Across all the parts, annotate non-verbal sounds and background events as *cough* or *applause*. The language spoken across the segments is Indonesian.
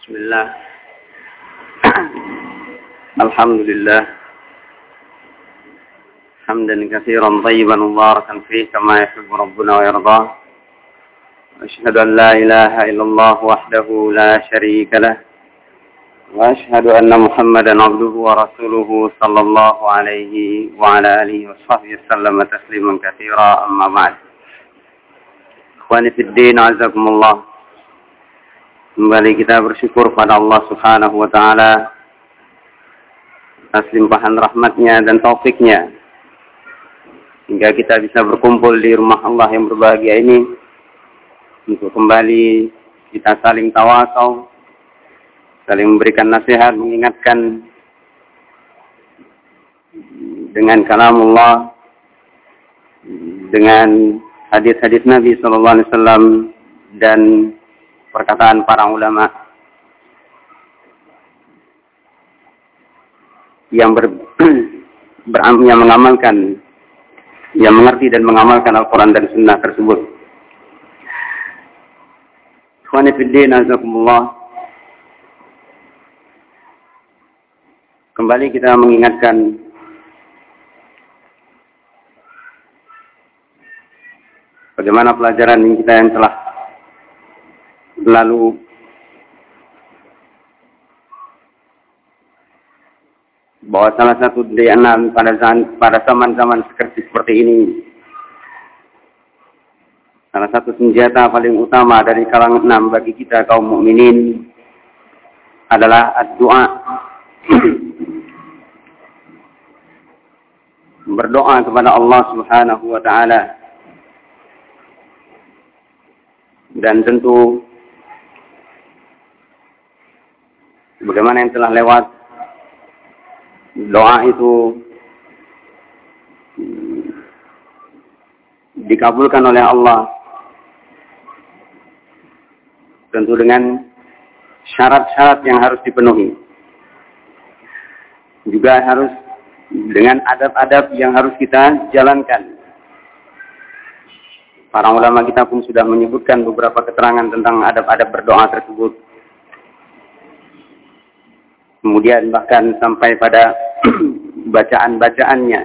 بسم الله. *clears throat* الحمد لله حمدا كثيرا طيبا مباركا فيه كما يحب ربنا ويرضاه. أشهد أن لا إله إلا الله وحده لا شريك له. وأشهد أن محمدا عبده ورسوله صلى الله عليه وعلى آله وصحبه وسلم تسليما كثيرا. أما بعد. إخواني في الدين عزكم الله. Kembali kita bersyukur pada Allah Subhanahu wa taala atas limpahan rahmatnya dan taufiknya. Hingga kita bisa berkumpul di rumah Allah yang berbahagia ini untuk kembali kita saling tawasau saling memberikan nasihat mengingatkan dengan kalamullah dengan hadis-hadis Nabi sallallahu alaihi wasallam dan perkataan para ulama yang *clears throat* ber, yang mengamalkan yang mengerti dan mengamalkan Al-Quran dan Sunnah tersebut. Khawanifiddin azakumullah. Kembali kita mengingatkan bagaimana pelajaran kita yang telah lalu bahwa salah satu dari enam pada zaman pada zaman-zaman seperti seperti ini salah satu senjata paling utama dari kalangan enam bagi kita kaum mukminin adalah doa *clears throat* berdoa kepada Allah Subhanahu wa taala. Dan tentu Bagaimana yang telah lewat? Doa itu dikabulkan oleh Allah. Tentu dengan syarat-syarat yang harus dipenuhi. Juga harus dengan adab-adab yang harus kita jalankan. Para ulama kita pun sudah menyebutkan beberapa keterangan tentang adab-adab berdoa tersebut kemudian bahkan sampai pada *clears throat* bacaan-bacaannya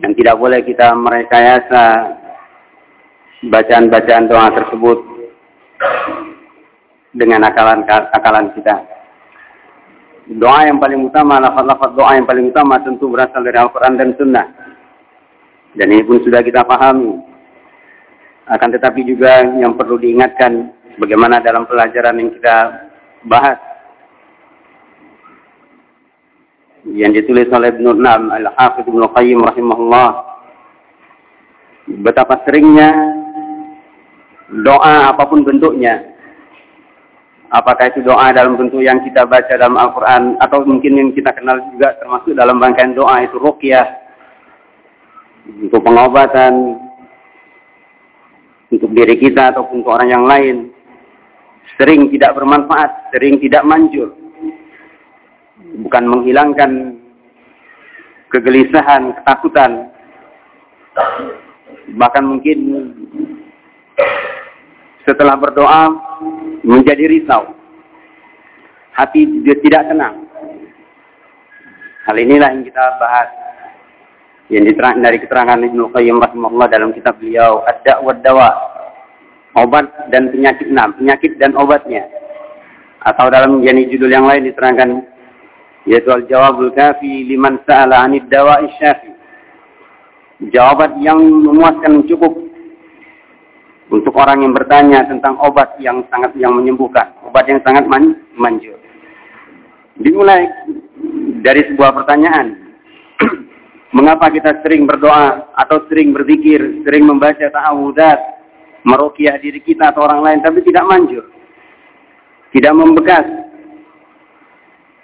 yang tidak boleh kita merekayasa bacaan-bacaan doa tersebut dengan akalan-akalan kita. Doa yang paling utama, lafaz-lafaz doa yang paling utama tentu berasal dari Al-Quran dan Sunnah. Dan ini pun sudah kita pahami. Akan tetapi juga yang perlu diingatkan, bagaimana dalam pelajaran yang kita bahas yang ditulis oleh Ibnu Nam Al-Hafidh Ibnu Qayyim rahimahullah. Betapa seringnya doa apa pun bentuknya. Apakah itu doa dalam bentuk yang kita baca dalam Al-Quran atau mungkin yang kita kenal juga termasuk dalam rangkaian doa itu ruqyah. Untuk pengobatan untuk diri kita ataupun untuk orang yang lain. Sering tidak bermanfaat, sering tidak manjur bukan menghilangkan kegelisahan, ketakutan, bahkan mungkin setelah berdoa menjadi risau, hati dia tidak tenang. Hal inilah yang kita bahas. Yang diterang dari keterangan Ibnu Qayyim rahimahullah dalam kitab beliau Ad-Da'wa Dawa. Obat dan penyakit enam penyakit dan obatnya. Atau dalam jenis judul yang lain diterangkan yaitu al-jawabul kafi liman sa'ala 'anid dawa'i syafi. Jawaban yang memuaskan cukup untuk orang yang bertanya tentang obat yang sangat yang menyembuhkan, obat yang sangat man, manjur. Dimulai dari sebuah pertanyaan. *clears throat* Mengapa kita sering berdoa atau sering berzikir, sering membaca ta'awudat, meruqyah diri kita atau orang lain tapi tidak manjur. Tidak membekas,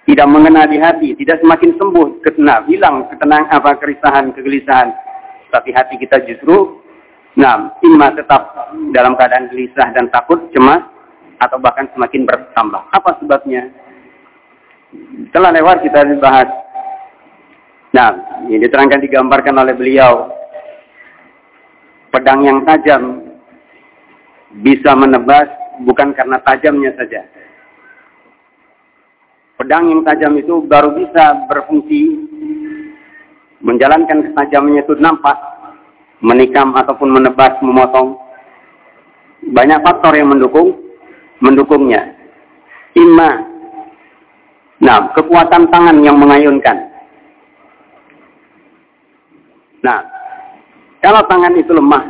tidak mengena di hati, tidak semakin sembuh, ketenang, hilang ketenang apa kerisahan, kegelisahan. Tapi hati kita justru, nah, imma tetap dalam keadaan gelisah dan takut, cemas, atau bahkan semakin bertambah. Apa sebabnya? Telah lewat kita dibahas. Nah, ini diterangkan digambarkan oleh beliau. Pedang yang tajam bisa menebas bukan karena tajamnya saja, pedang yang tajam itu baru bisa berfungsi menjalankan ketajamannya itu nampak menikam ataupun menebas, memotong. Banyak faktor yang mendukung mendukungnya. Imma Nah, kekuatan tangan yang mengayunkan. Nah, kalau tangan itu lemah,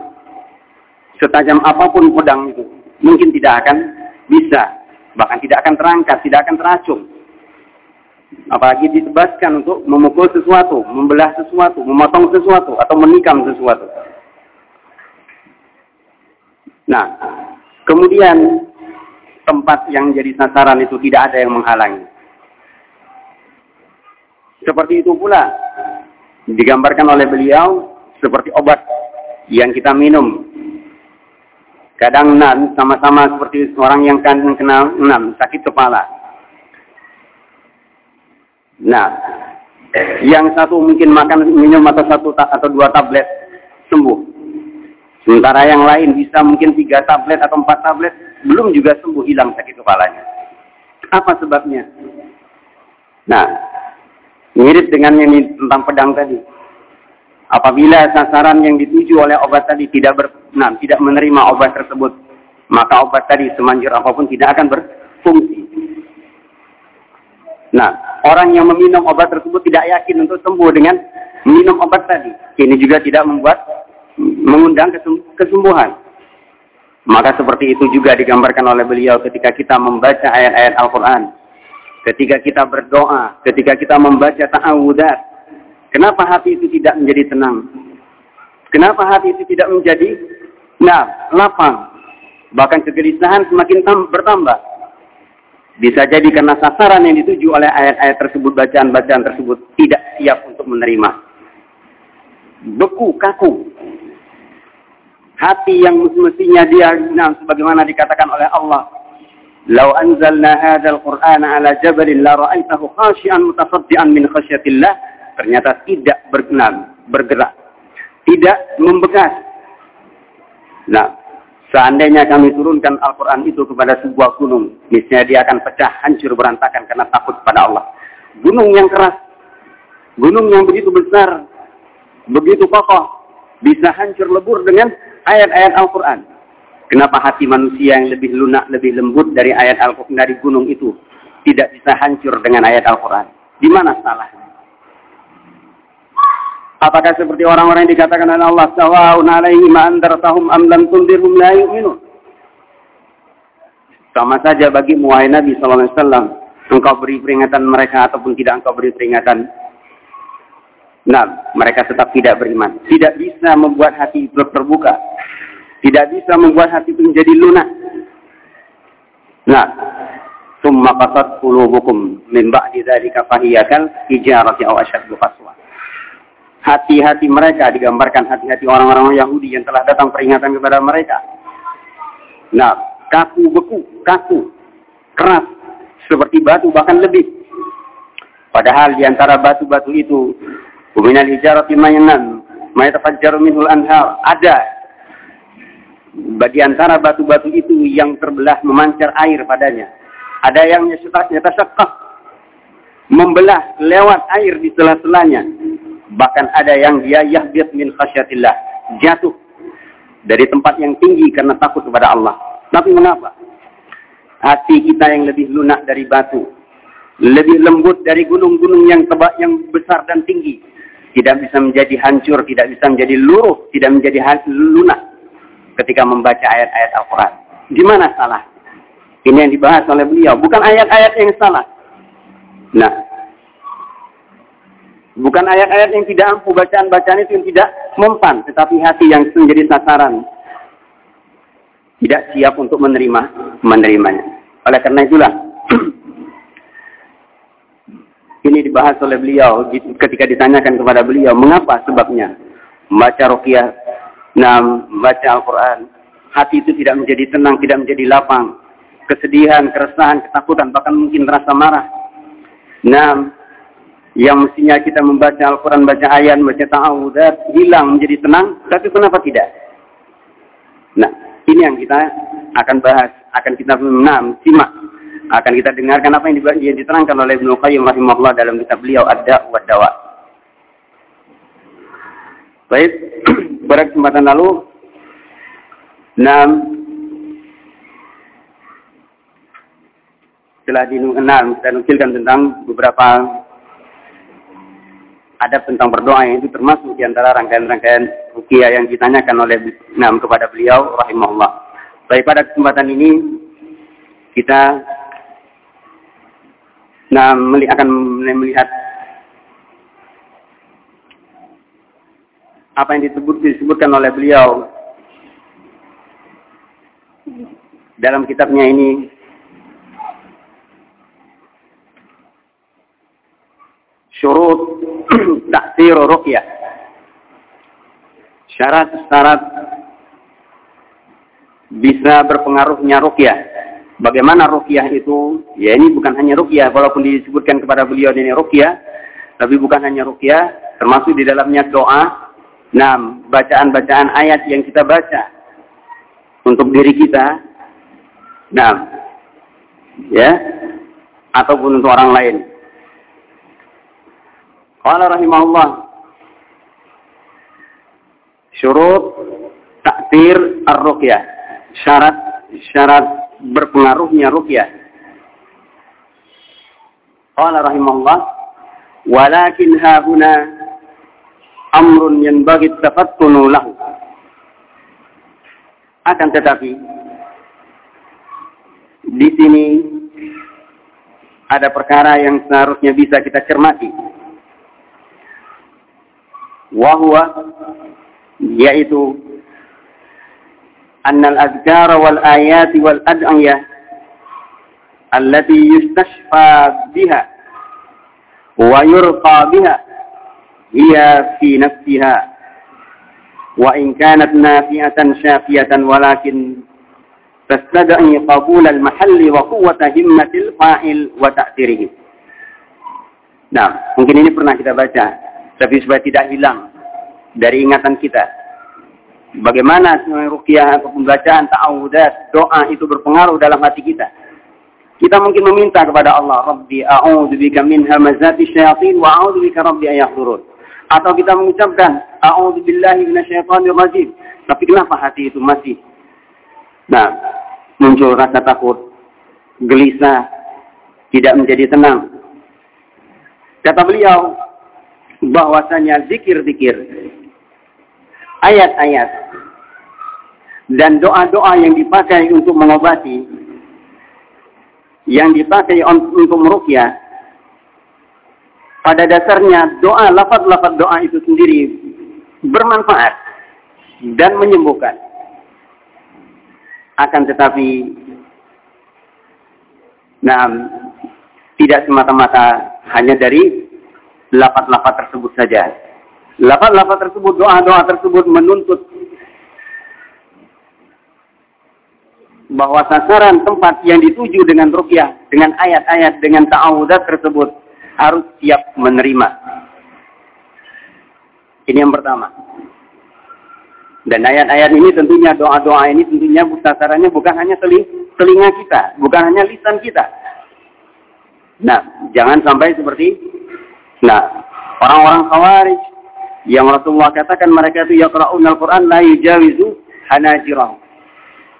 setajam apa pun pedang itu, mungkin tidak akan bisa, bahkan tidak akan terangkat, tidak akan teracung. Apalagi ditebaskan untuk memukul sesuatu, membelah sesuatu, memotong sesuatu, atau menikam sesuatu. Nah, kemudian tempat yang jadi sasaran itu tidak ada yang menghalangi. Seperti itu pula digambarkan oleh beliau seperti obat yang kita minum. Kadang nan sama-sama seperti orang yang kan kena enam sakit kepala. Nah, yang satu mungkin makan minum atau satu atau dua tablet sembuh. Sementara yang lain bisa mungkin tiga tablet atau empat tablet belum juga sembuh hilang sakit kepalanya. Apa sebabnya? Nah, mirip dengan yang tentang pedang tadi. Apabila sasaran yang dituju oleh obat tadi tidak ber, nah, tidak menerima obat tersebut, maka obat tadi semanjur apa pun tidak akan berfungsi. Nah, orang yang meminum obat tersebut tidak yakin untuk sembuh dengan minum obat tadi. Ini juga tidak membuat mengundang kesembuhan. Maka seperti itu juga digambarkan oleh beliau ketika kita membaca ayat-ayat Al-Quran. Ketika kita berdoa, ketika kita membaca ta'awudat, Kenapa hati itu tidak menjadi tenang? Kenapa hati itu tidak menjadi nah, lapang? Bahkan kegelisahan semakin bertambah. Bisa jadi karena sasaran yang dituju oleh ayat-ayat tersebut, bacaan-bacaan tersebut tidak siap untuk menerima. Beku, kaku. Hati yang mestinya dia, nah, sebagaimana dikatakan oleh Allah, "Lau anzalna hadzal Qur'ana ala jabalin la ra'aitahu khashi'an mutasaddian min khasyatillah." ternyata tidak berkenan, bergerak, tidak membekas. Nah, seandainya kami turunkan Al-Quran itu kepada sebuah gunung, misalnya dia akan pecah, hancur, berantakan karena takut pada Allah. Gunung yang keras, gunung yang begitu besar, begitu kokoh, bisa hancur lebur dengan ayat-ayat Al-Quran. Kenapa hati manusia yang lebih lunak, lebih lembut dari ayat Al-Quran, dari gunung itu, tidak bisa hancur dengan ayat Al-Quran? Di mana salahnya? Apakah seperti orang-orang yang dikatakan oleh Allah sawa'un alaihim andartahum am lam tundirhum la yu'minun. Sama saja bagi wahai Nabi sallallahu alaihi wasallam, engkau beri peringatan mereka ataupun tidak engkau beri peringatan. Nah, mereka tetap tidak beriman. Tidak bisa membuat hati terbuka. Tidak bisa membuat hati menjadi lunak. Nah, summa qasat qulubukum min ba'di dzalika fahiyakal hijarati aw ashaddu hati-hati mereka digambarkan hati-hati orang-orang Yahudi yang telah datang peringatan kepada mereka. Nah, kaku beku, kaku, keras, seperti batu bahkan lebih. Padahal di antara batu-batu itu, Uminal hijarati mayanan, mayatafajjaru minhul anhar, ada di antara batu-batu itu yang terbelah memancar air padanya. Ada yang nyatasyakah membelah lewat air di sela-selanya Bahkan ada yang dia yahbit min khasyatillah. Jatuh dari tempat yang tinggi karena takut kepada Allah. Tapi mengapa? Hati kita yang lebih lunak dari batu. Lebih lembut dari gunung-gunung yang tebak yang besar dan tinggi. Tidak bisa menjadi hancur, tidak bisa menjadi luruh, tidak menjadi lunak ketika membaca ayat-ayat Al-Quran. Di mana salah? Ini yang dibahas oleh beliau. Bukan ayat-ayat yang salah. Nah, Bukan ayat-ayat yang tidak ampuh, bacaan-bacaan itu yang tidak mempan, tetapi hati yang menjadi sasaran. Tidak siap untuk menerima menerimanya. Oleh karena itulah, *clears throat* ini dibahas oleh beliau ketika ditanyakan kepada beliau, mengapa sebabnya membaca ruqyah, nah, membaca Al-Quran, hati itu tidak menjadi tenang, tidak menjadi lapang, kesedihan, keresahan, ketakutan, bahkan mungkin rasa marah. Nah, yang mestinya kita membaca Al-Quran, baca ayat, baca ta'awudat, hilang menjadi tenang, tapi kenapa tidak? Nah, ini yang kita akan bahas, akan kita menam, simak akan kita dengarkan apa yang diterangkan oleh Ibnu Qayyim rahimahullah dalam kitab beliau Ad-Da' wa Dawa. Baik, *clears throat* pada kesempatan lalu enam telah enam kita nukilkan tentang beberapa adab tentang berdoa yang itu termasuk di antara rangkaian-rangkaian rukiah yang ditanyakan oleh enam kepada beliau rahimahullah. Baik pada kesempatan ini kita nah, akan melihat apa yang disebut disebutkan oleh beliau dalam kitabnya ini syurut *clears throat* taksir ruqyah syarat-syarat bisa berpengaruhnya ruqyah Bagaimana rukyah itu? Ya ini bukan hanya rukyah, walaupun disebutkan kepada beliau ini rukyah, tapi bukan hanya rukyah, termasuk di dalamnya doa, nah bacaan-bacaan ayat yang kita baca untuk diri kita, nah ya, ataupun untuk orang lain. Qala rahimahullah syurut takdir ar-ruqyah. Syarat syarat berpengaruhnya rukyah. Qala rahimahullah, walakin hahuna amrun yanbaghi tafattunu lahu. Akan tetapi di sini ada perkara yang seharusnya bisa kita cermati wahwa yaitu annal azkar wal ayat wal ad'iyah allati yustashfa biha wa yurqa biha hiya fi nafsiha wa in kanat nafi'atan syafiatan walakin tastad'i qabul al mahalli wa quwwata himmatil fa'il wa Nah, mungkin ini pernah kita baca tapi supaya tidak hilang dari ingatan kita. Bagaimana rukyah atau pembacaan ta'awudat, doa itu berpengaruh dalam hati kita. Kita mungkin meminta kepada Allah, Rabbi a'udzubika min hamazati syayatin wa a'udzubika Rabbi ayahdurun. Atau kita mengucapkan, a'udzubillahi minasyaitonir rajim. Tapi kenapa hati itu masih nah, muncul rasa takut, gelisah, tidak menjadi tenang. Kata beliau bahwasanya zikir-zikir ayat-ayat dan doa-doa yang dipakai untuk mengobati, yang dipakai untuk merukyah, pada dasarnya doa, lafaz-lafaz doa itu sendiri bermanfaat dan menyembuhkan. Akan tetapi, nah, tidak semata-mata hanya dari lafaz-lafaz tersebut saja. Lafaz-lafaz tersebut, doa-doa tersebut menuntut bahwa sasaran tempat yang dituju dengan rukyah, dengan ayat-ayat, dengan ta'awudat tersebut harus siap menerima. Ini yang pertama. Dan ayat-ayat ini tentunya, doa-doa ini tentunya sasarannya bukan hanya telinga kita, bukan hanya lisan kita. Nah, jangan sampai seperti nah orang-orang khawarij yang Rasulullah katakan mereka itu yaqra'un al-Quran la yujawizu hanajirah.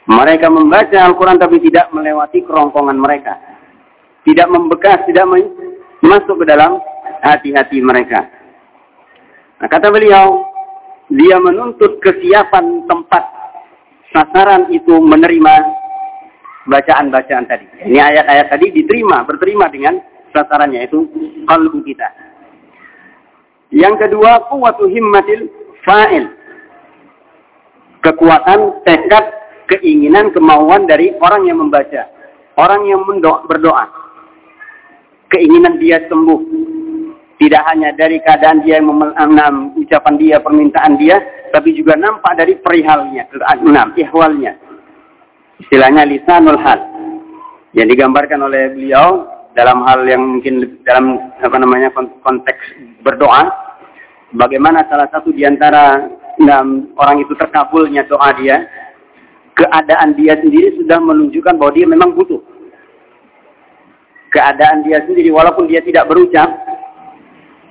Mereka membaca Al-Quran tapi tidak melewati kerongkongan mereka. Tidak membekas, tidak masuk ke dalam hati-hati mereka. Nah, kata beliau, dia menuntut kesiapan tempat sasaran itu menerima bacaan-bacaan tadi. Ini ayat-ayat tadi diterima, berterima dengan sasarannya itu kalbu kita. Yang kedua, kuwatu himmatil fa'il. Kekuatan, tekad, keinginan, kemauan dari orang yang membaca. Orang yang berdoa. Keinginan dia sembuh. Tidak hanya dari keadaan dia yang memenam ucapan dia, permintaan dia, tapi juga nampak dari perihalnya, enam, ihwalnya. Istilahnya lisanul hal. Yang digambarkan oleh beliau dalam hal yang mungkin dalam apa namanya konteks berdoa bagaimana salah satu di antara enam orang itu terkabulnya doa dia keadaan dia sendiri sudah menunjukkan bahwa dia memang butuh keadaan dia sendiri walaupun dia tidak berucap,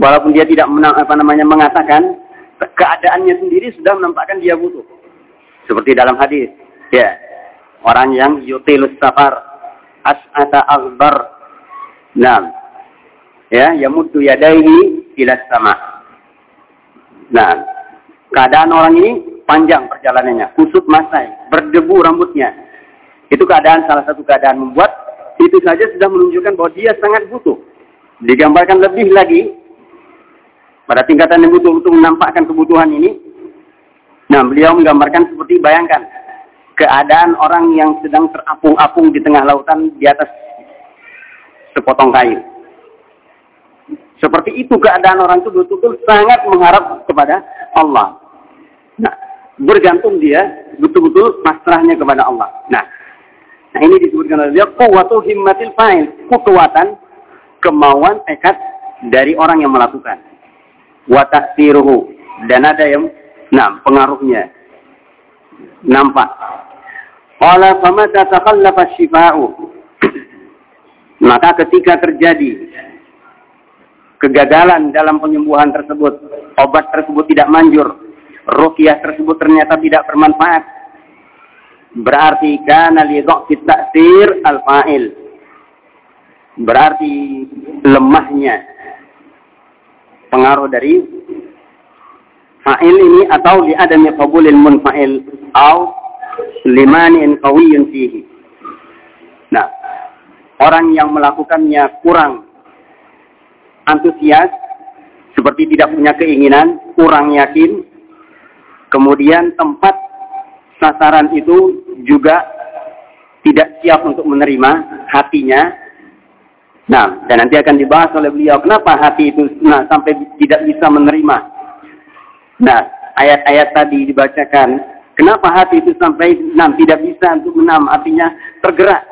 walaupun dia tidak menang, apa namanya mengatakan, keadaannya sendiri sudah menampakkan dia butuh. Seperti dalam hadis, ya. Orang yang yutilus safar as'ata akbar. Nah, ya, yamuddu yadaihi ila sama. Nah, keadaan orang ini panjang perjalanannya, kusut masai, berdebu rambutnya. Itu keadaan salah satu keadaan membuat itu saja sudah menunjukkan bahwa dia sangat butuh. Digambarkan lebih lagi pada tingkatan yang butuh untuk menampakkan kebutuhan ini. Nah, beliau menggambarkan seperti bayangkan keadaan orang yang sedang terapung-apung di tengah lautan di atas sepotong kayu. Seperti itu keadaan orang itu betul-betul sangat mengharap kepada Allah. Nah, bergantung dia betul-betul pasrahnya kepada Allah. Nah, nah ini disebutkan oleh dia kuwatu himmatil fa'il, kekuatan kemauan tekad dari orang yang melakukan. Wa ta'siruhu dan ada yang nah pengaruhnya nampak. Qala famata takhallafa syifa'u. *clears throat* Maka ketika terjadi kegagalan dalam penyembuhan tersebut, obat tersebut tidak manjur, rukyah tersebut ternyata tidak bermanfaat, berarti kana li ta'sir al-fa'il. Berarti lemahnya pengaruh dari fa'il ini atau li adami qabulil munfa'il atau limanin qawiyyun fihi. Nah, orang yang melakukannya kurang antusias, seperti tidak punya keinginan, kurang yakin, kemudian tempat sasaran itu juga tidak siap untuk menerima hatinya. Nah, dan nanti akan dibahas oleh beliau kenapa hati itu nah, sampai tidak bisa menerima. Nah, ayat-ayat tadi dibacakan, kenapa hati itu sampai nah, tidak bisa untuk menam, artinya tergerak.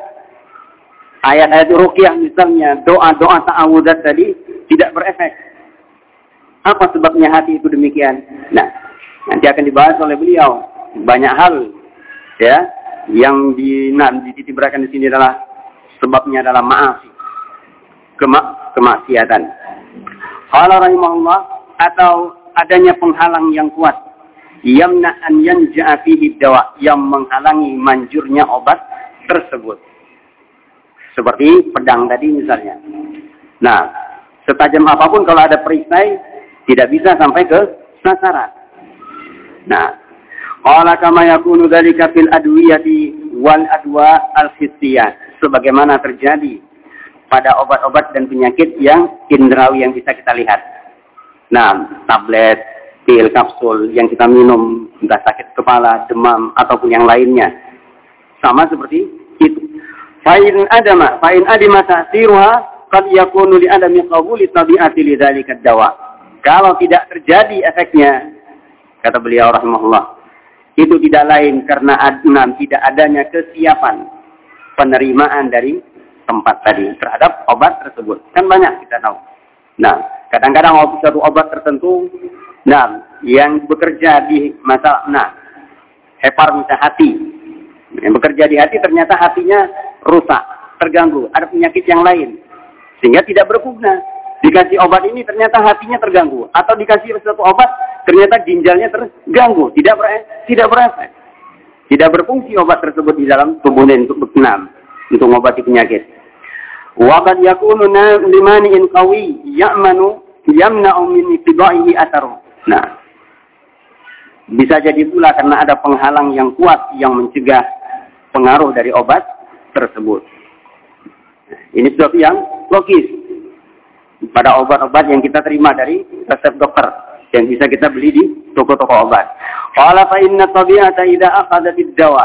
Ayat-ayat rukyah misalnya, doa-doa ta'awudat tadi tidak berefek. Apa sebabnya hati itu demikian? Nah, nanti akan dibahas oleh beliau. Banyak hal ya yang di nah, dititipkan di sini adalah sebabnya adalah maaf kemak kemaksiatan. Qala rahimahullah atau adanya penghalang yang kuat yamna an yanja'a dawa yang menghalangi manjurnya obat tersebut. Seperti pedang tadi misalnya. Nah, Setajam apa pun kalau ada perisai tidak bisa sampai ke sasaran. Nah, qala kama yakunu dzalika fil adwiyati wal adwa al sebagaimana terjadi pada obat-obat dan penyakit yang indrawi yang bisa kita lihat. Nah, tablet, pil, kapsul yang kita minum, entah sakit kepala, demam, ataupun yang lainnya. Sama seperti itu. Fa'in adama, fa'in adima ta'siruha qad yakunu li adami qabuli tabi'ati lidzalika dawa. Kalau tidak terjadi efeknya, kata beliau rahimahullah, itu tidak lain karena adnan tidak adanya kesiapan penerimaan dari tempat tadi terhadap obat tersebut. Kan banyak kita tahu. Nah, kadang-kadang satu obat tertentu, nah, yang bekerja di masalah, nah, hepar misalnya hati, yang bekerja di hati ternyata hatinya rusak, terganggu, ada penyakit yang lain. Sehingga tidak berguna. Dikasih obat ini ternyata hatinya terganggu. Atau dikasih satu obat ternyata ginjalnya terganggu. Tidak ber tidak berefek. Tidak berfungsi obat tersebut di dalam tubuhnya untuk berkenam. Untuk mengobati penyakit. Waqad yakunu limani'in qawi ya'manu yamna'u min itibaihi ataru. Nah, bisa jadi pula karena ada penghalang yang kuat yang mencegah pengaruh dari obat tersebut. Ini sesuatu yang logis pada obat-obat yang kita terima dari resep dokter yang bisa kita beli di toko-toko obat. Qala fa inna tabi'ata idza aqadat ad-dawa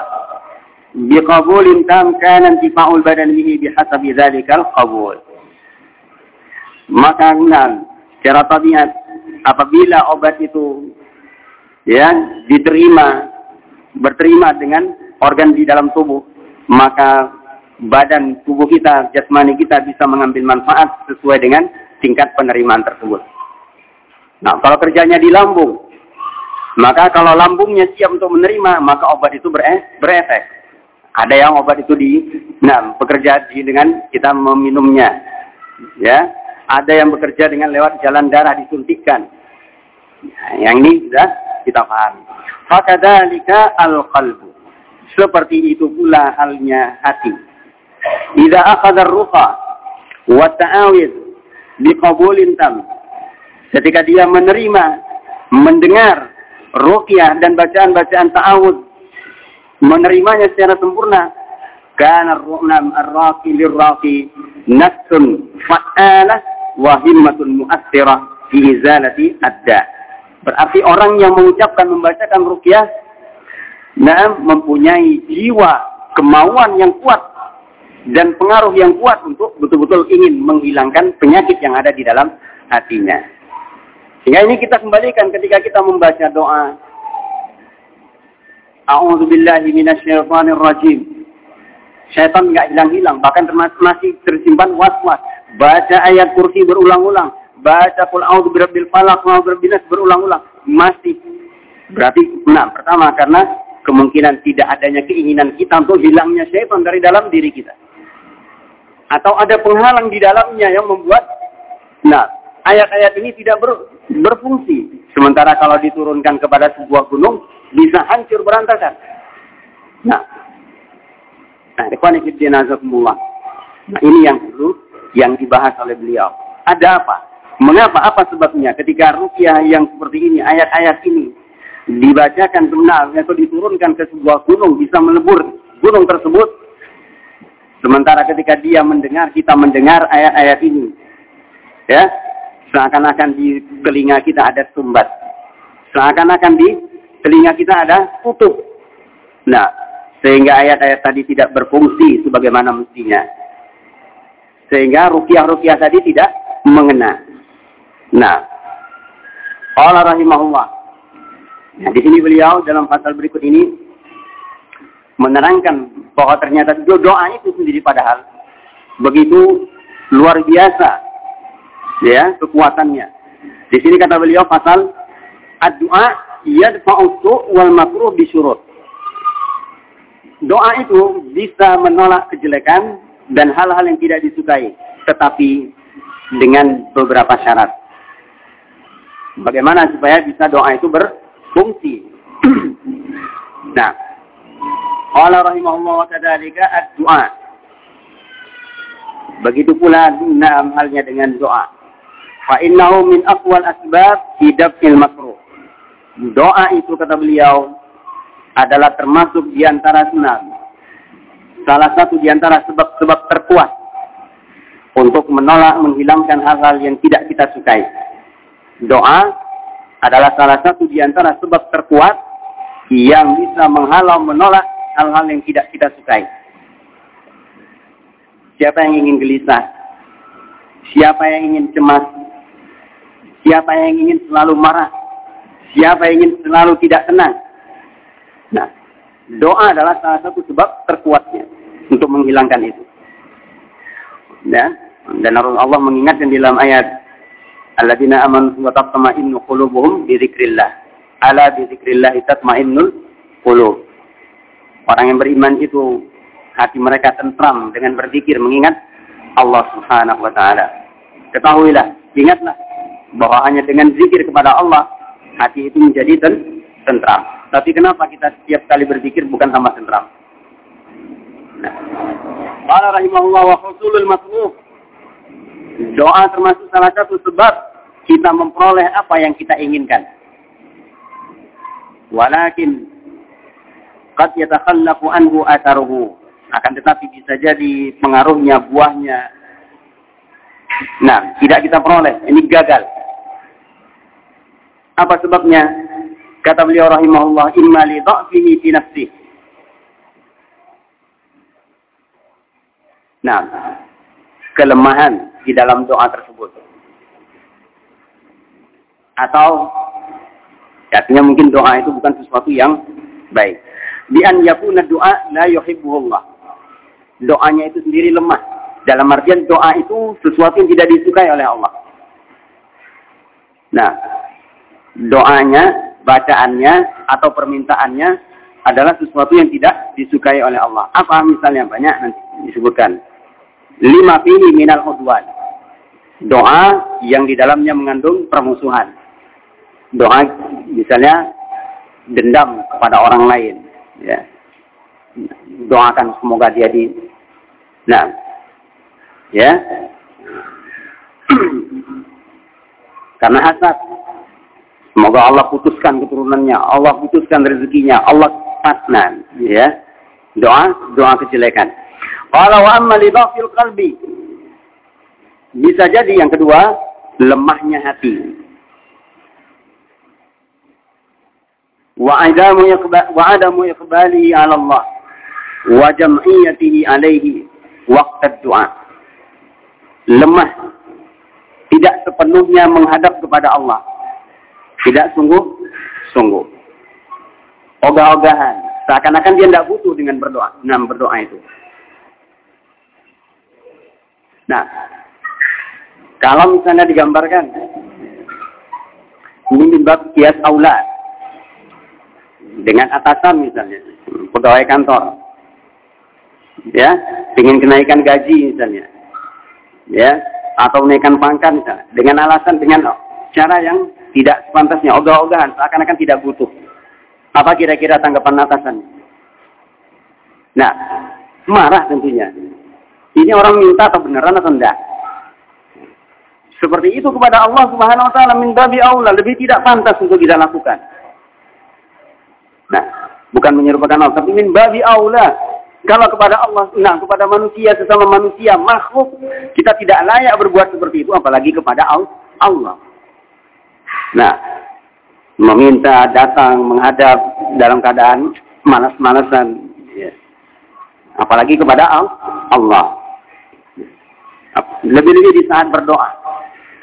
biqabulin tam kana intifa'ul badan bihi bihasabi dzalikal qabul. Maka nah, secara tabiat apabila obat itu ya diterima berterima dengan organ di dalam tubuh maka badan tubuh kita, jasmani kita bisa mengambil manfaat sesuai dengan tingkat penerimaan tersebut. Nah, kalau kerjanya di lambung, maka kalau lambungnya siap untuk menerima, maka obat itu berefek. Ada yang obat itu di, nah, bekerja di, dengan kita meminumnya. Ya, ada yang bekerja dengan lewat jalan darah disuntikkan. Nah, yang ini sudah kita pahami. Fakadalika al-qalbu. Seperti itu pula halnya hati. Idza akhadha ruqa wa ta'awid tam. Ketika dia menerima, mendengar ruqyah dan bacaan-bacaan ta'awud menerimanya secara sempurna kana ar-ru'nam ar-raqi lir-raqi nafsun fa'alah wa himmatun mu'athirah fi izalati ad-da. Berarti orang yang mengucapkan membacakan ruqyah nah, mempunyai jiwa kemauan yang kuat dan pengaruh yang kuat untuk betul-betul ingin menghilangkan penyakit yang ada di dalam hatinya. Sehingga ini kita kembalikan ketika kita membaca doa. A'udzu billahi minasyaitonir rajim. Syaitan enggak hilang-hilang, bahkan masih tersimpan was-was. Baca ayat kursi berulang-ulang, baca qul a'udzu birabbil falaq berulang-ulang, masih berarti enam. Pertama karena kemungkinan tidak adanya keinginan kita untuk hilangnya syaitan dari dalam diri kita. Atau ada penghalang di dalamnya yang membuat nah ayat-ayat ini tidak ber, berfungsi. Sementara kalau diturunkan kepada sebuah gunung bisa hancur berantakan. Nah, nah, nah ini yang dulu yang dibahas oleh beliau. Ada apa? Mengapa? Apa sebabnya? Ketika rukyah yang seperti ini, ayat-ayat ini dibacakan benar atau diturunkan ke sebuah gunung bisa melebur gunung tersebut sementara ketika dia mendengar kita mendengar ayat-ayat ini. Ya? Seakan-akan di telinga kita ada sumbat. Seakan-akan di telinga kita ada tutup nah sehingga ayat-ayat tadi tidak berfungsi sebagaimana mestinya. Sehingga rukiah-rukiah tadi tidak mengena. Nah Allah rahimahullah. Nah, di sini beliau dalam pasal berikut ini menerangkan bahwa ternyata doa itu sendiri padahal begitu luar biasa ya kekuatannya. Di sini kata beliau pasal ad-du'a yadfa'u wal makruh bisyurut. Doa itu bisa menolak kejelekan dan hal-hal yang tidak disukai, tetapi dengan beberapa syarat. Bagaimana supaya bisa doa itu ber, fungsi. *clears throat* nah, Allah rahimahullah wa kadzalika ad-du'a. Begitu pula dalam halnya dengan doa. Fa innahu min aqwal asbab hidafil makruh. Doa itu kata beliau adalah termasuk di antara sunnah. Salah satu di antara sebab-sebab terkuat untuk menolak menghilangkan hal-hal yang tidak kita sukai. Doa adalah salah satu di antara sebab terkuat yang bisa menghalau menolak hal-hal yang tidak kita sukai. Siapa yang ingin gelisah? Siapa yang ingin cemas? Siapa yang ingin selalu marah? Siapa yang ingin selalu tidak tenang? Nah, doa adalah salah satu sebab terkuatnya untuk menghilangkan itu. Ya, dan Allah mengingatkan di dalam ayat alladzina amanu wa tatma'innu qulubuhum bi dzikrillah. Ala bi dzikrillah tatma'innul qulub. Orang yang beriman itu hati mereka tentram dengan berzikir mengingat Allah Subhanahu wa taala. Ketahuilah, ingatlah bahwa hanya dengan zikir kepada Allah hati itu menjadi ten tentram. Tapi kenapa kita setiap kali berzikir bukan tambah tentram? Nah. Qala rahimahullah wa husulul. Doa termasuk salah satu sebab kita memperoleh apa yang kita inginkan. Walakin qad yatakhallafu anhu atharuhu. Akan tetapi bisa jadi pengaruhnya, buahnya. Nah, tidak kita peroleh. Ini gagal. Apa sebabnya? Kata beliau rahimahullah, imma li dha'fihi fi nafsi. Nah, kelemahan di dalam doa tersebut atau artinya mungkin doa itu bukan sesuatu yang baik. Bi an yakuna doa la yuhibbuhullah. Doanya itu sendiri lemah. Dalam artian doa itu sesuatu yang tidak disukai oleh Allah. Nah, doanya, bacaannya atau permintaannya adalah sesuatu yang tidak disukai oleh Allah. Apa misalnya banyak nanti disebutkan. Lima fihi minal udwan. Doa yang di dalamnya mengandung permusuhan. Doa misalnya dendam kepada orang lain. Ya. Doakan semoga dia di... Nah, ya. *clears throat* Karena hasad. Semoga Allah putuskan keturunannya, Allah putuskan rezekinya, Allah patnan, ya. Doa, doa kejelekan. Kalau wa amma qalbi. Bisa jadi yang kedua, lemahnya hati. Wa adamu iqbalihi 'ala Allah wa jam'iyatihi 'alaihi waqt doa. Lemah tidak sepenuhnya menghadap kepada Allah. Tidak sungguh-sungguh. Ogah-ogahan. Seakan-akan dia tidak butuh dengan berdoa. Nah, berdoa itu. Nah, kalau misalnya digambarkan, ini bab kias aula. Dengan atasan misalnya, pegawai kantor. Ya, ingin kenaikan gaji misalnya. Ya, atau menaikkan pangkat misalnya. Dengan alasan dengan cara yang tidak sepantasnya. Ogah-ogahan seakan-akan tidak butuh. Apa kira-kira tanggapan atasan? Nah marah tentunya. Ini orang minta atau beneran atau enggak? Seperti itu kepada Allah Subhanahu wa taala min babi aula. Lebih tidak pantas untuk kita lakukan nah bukan menyerupakan Allah tapi min babi aula kalau kepada Allah, nah kepada manusia sesama manusia makhluk, kita tidak layak berbuat seperti itu, apalagi kepada Allah. Nah, meminta datang menghadap dalam keadaan malas-malasan, ya. apalagi kepada Allah. Lebih-lebih di saat berdoa.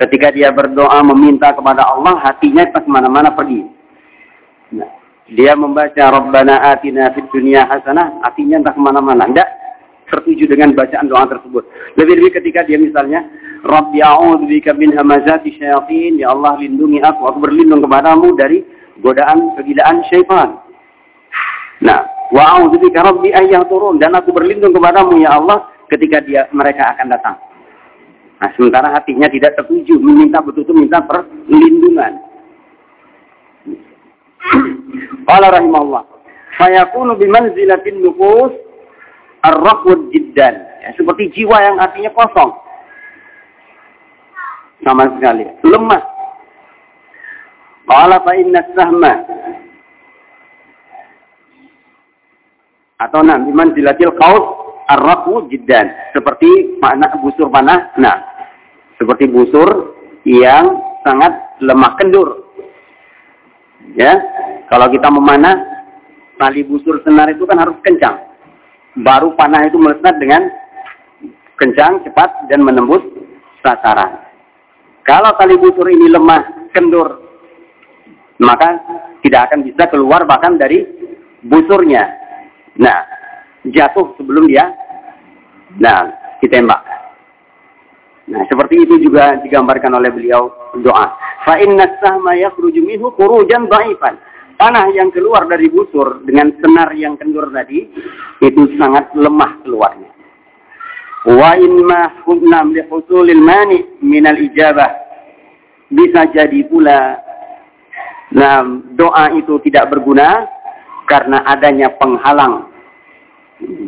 Ketika dia berdoa meminta kepada Allah, hatinya pas mana-mana pergi. Nah, dia membaca Rabbana atina fid dunya hasanah, artinya entah ke mana-mana. Tidak tertuju dengan bacaan doa tersebut. Lebih-lebih ketika dia misalnya, Rabbi a'udzubika min hamazati syayatin, ya Allah lindungi aku, aku berlindung kepadamu dari godaan kegilaan syaitan. Nah, wa a'udzubika Rabbi ayyah turun, dan aku berlindung kepadamu ya Allah ketika dia mereka akan datang. Nah, sementara hatinya tidak tertuju, meminta betul-betul minta perlindungan. Qala rahimahullah. Fayakunu bimanzilatin nufus ar-raqwud jiddan. Ya, seperti jiwa yang artinya kosong. Sama sekali. Lemah. Qala fa inna sahma. Atau nah, bimanzilatil qaus ar-raqwud jiddan. Seperti panah, busur panah. Nah, seperti busur yang sangat lemah kendur Ya, kalau kita memanah tali busur senar itu kan harus kencang. Baru panah itu melesat dengan kencang, cepat dan menembus sasaran. Kalau tali busur ini lemah, kendur, maka tidak akan bisa keluar bahkan dari busurnya. Nah, jatuh sebelum dia nah ditembak. Nah, seperti itu juga digambarkan oleh beliau doa. Fa inna sahma yakhruju minhu khurujan dhaifan. Panah yang keluar dari busur dengan senar yang kendur tadi itu sangat lemah keluarnya. Wa in ma hubnam li husulil mani minal ijabah. Bisa jadi pula nah, doa itu tidak berguna karena adanya penghalang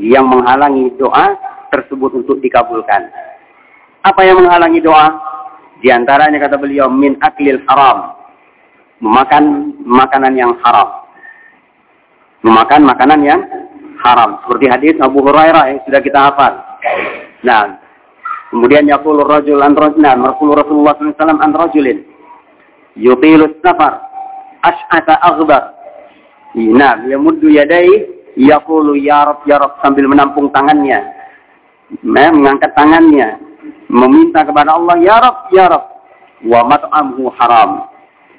yang menghalangi doa tersebut untuk dikabulkan. Apa yang menghalangi doa? Di antaranya kata beliau min aklil haram. Memakan makanan yang haram. Memakan makanan yang haram. Seperti hadis Abu Hurairah yang sudah kita hafal. Nah, kemudian yaqulu rajul an rajulin, Rasulullah SAW an rajulin yutilu safar ash'ata aghbar. Nah, yamuddu yadai yaqulu ya Rab ya Rab sambil menampung tangannya. Nah, mengangkat tangannya meminta kepada Allah, Ya Rab, Ya Rab, wa mat'amhu haram,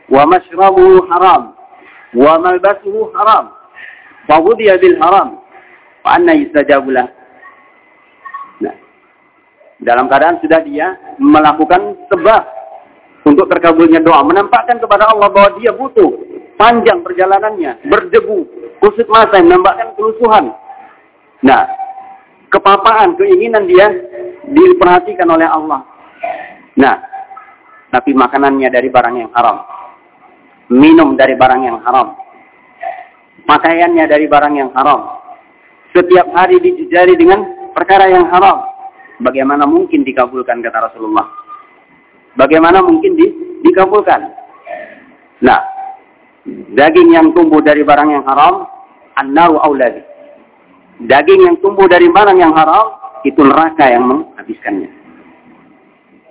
malbasuhu haram, wa wudiya bil haram, wa anna yustajabulah. Nah, dalam keadaan sudah dia melakukan sebab untuk terkabulnya doa, menampakkan kepada Allah bahwa dia butuh panjang perjalanannya, berdebu, kusut mata yang menambahkan kelusuhan. Nah, kepapaan, keinginan dia diperhatikan oleh Allah. Nah, tapi makanannya dari barang yang haram. Minum dari barang yang haram. Pakaiannya dari barang yang haram. Setiap hari dijejali dengan perkara yang haram. Bagaimana mungkin dikabulkan kata Rasulullah? Bagaimana mungkin di, dikabulkan? Nah, daging yang tumbuh dari barang yang haram, an-naru auladi. Daging yang tumbuh dari barang yang haram, itu neraka yang menghabiskannya.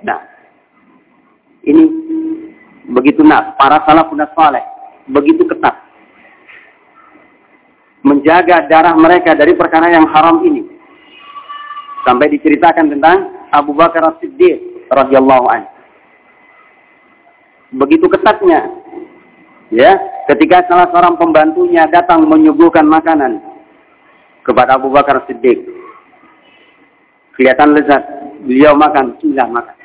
Nah, ini begitu nak para salafun saleh begitu ketat menjaga darah mereka dari perkara yang haram ini. Sampai diceritakan tentang Abu Bakar As-Siddiq radhiyallahu anhu. Begitu ketatnya ya, ketika salah seorang pembantunya datang menyuguhkan makanan kepada Abu Bakar Siddiq. Kelihatan lezat, beliau makan, bismillah makan.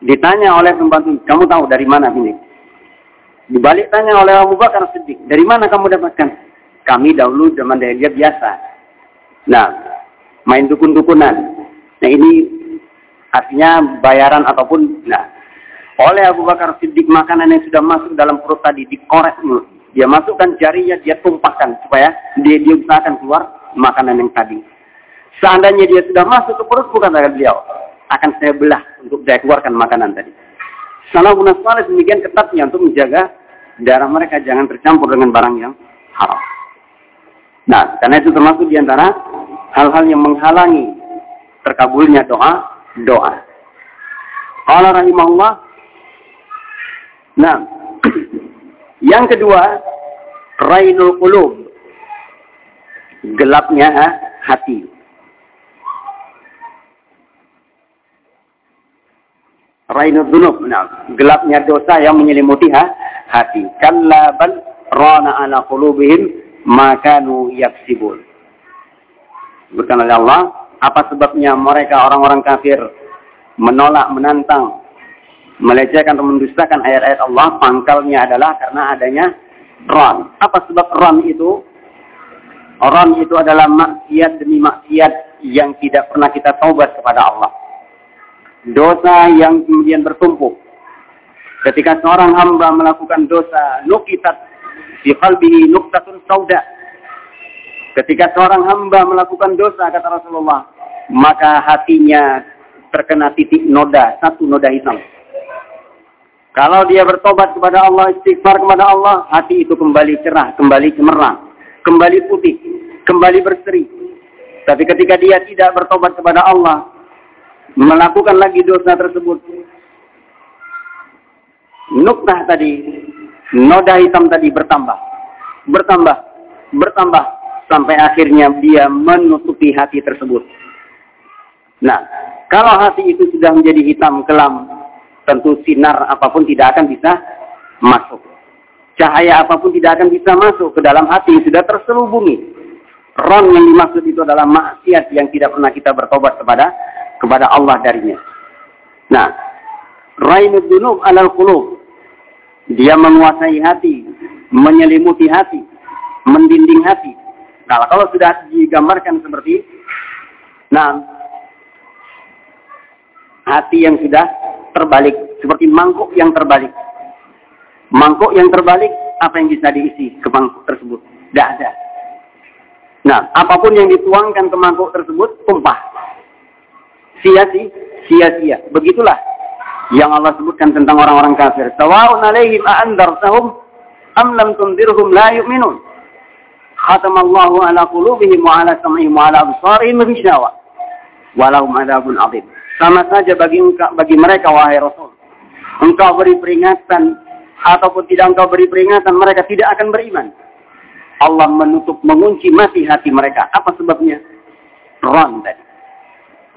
Ditanya oleh pembantu, kamu tahu dari mana ini? Dibalik tanya oleh Abu Bakar Siddiq, dari mana kamu dapatkan? Kami dahulu zaman dia biasa. Nah, main dukun-dukunan. Nah ini artinya bayaran ataupun, nah, oleh Abu Bakar Siddiq makanan yang sudah masuk dalam perut tadi dikorek mulut dia masukkan jarinya, dia tumpahkan supaya dia, dia usahakan keluar makanan yang tadi. Seandainya dia sudah masuk ke perut, bukan dari beliau. Akan saya belah untuk saya keluarkan makanan tadi. Salafun salih demikian ketatnya untuk menjaga darah mereka jangan tercampur dengan barang yang haram. Nah, karena itu termasuk di antara hal-hal yang menghalangi terkabulnya doa, doa. Allah rahimahullah. Nah, *clears throat* yang kedua, Rainul Qulub. Gelapnya hati. Rainul Dunub. Nah, gelapnya dosa yang menyelimuti hati. Kalla bal rana ala qulubihim makanu yaksibun. Bukan oleh Allah, apa sebabnya mereka orang-orang kafir menolak, menantang melecehkan atau mendustakan ayat-ayat Allah, pangkalnya adalah karena adanya ron. Apa sebab ron itu? Ron itu adalah maksiat demi maksiat yang tidak pernah kita taubat kepada Allah. Dosa yang kemudian bertumpuk. Ketika seorang hamba melakukan dosa, nukitat di qalbihi nuktatun sauda. Ketika seorang hamba melakukan dosa, kata Rasulullah, maka hatinya terkena titik noda, satu noda hitam kalau dia bertobat kepada Allah, istighfar kepada Allah, hati itu kembali cerah, kembali cemerlang, kembali putih, kembali berseri. Tapi ketika dia tidak bertobat kepada Allah, melakukan lagi dosa tersebut, nuktah tadi, noda hitam tadi bertambah, bertambah, bertambah, sampai akhirnya dia menutupi hati tersebut. Nah, kalau hati itu sudah menjadi hitam kelam, tentu sinar apa pun tidak akan bisa masuk. Cahaya apa pun tidak akan bisa masuk ke dalam hati sudah terselubungi. Ron yang dimaksud itu adalah maksiat yang tidak pernah kita bertobat kepada kepada Allah darinya. Nah, Rainud dunub alal qulub. Dia menguasai hati, menyelimuti hati, mendinding hati. Nah, kalau sudah digambarkan seperti nah hati yang sudah terbalik, seperti mangkuk yang terbalik. Mangkuk yang terbalik, apa yang bisa diisi ke mangkuk tersebut? Tidak ada. Nah, apa pun yang dituangkan ke mangkuk tersebut, tumpah. Sia-sia, sia-sia. Begitulah yang Allah sebutkan tentang orang-orang kafir. Sawa'un alaihim a'andarsahum am lam tundirhum la yu'minun. Khatamallahu ala qulubihim wa ala sam'ihim wa ala absarihim ghishawa. Walahum adabun azim. Sama saja bagi bagi mereka wahai Rasul. Engkau beri peringatan ataupun tidak engkau beri peringatan mereka tidak akan beriman. Allah menutup mengunci mati hati mereka. Apa sebabnya? Ron tadi.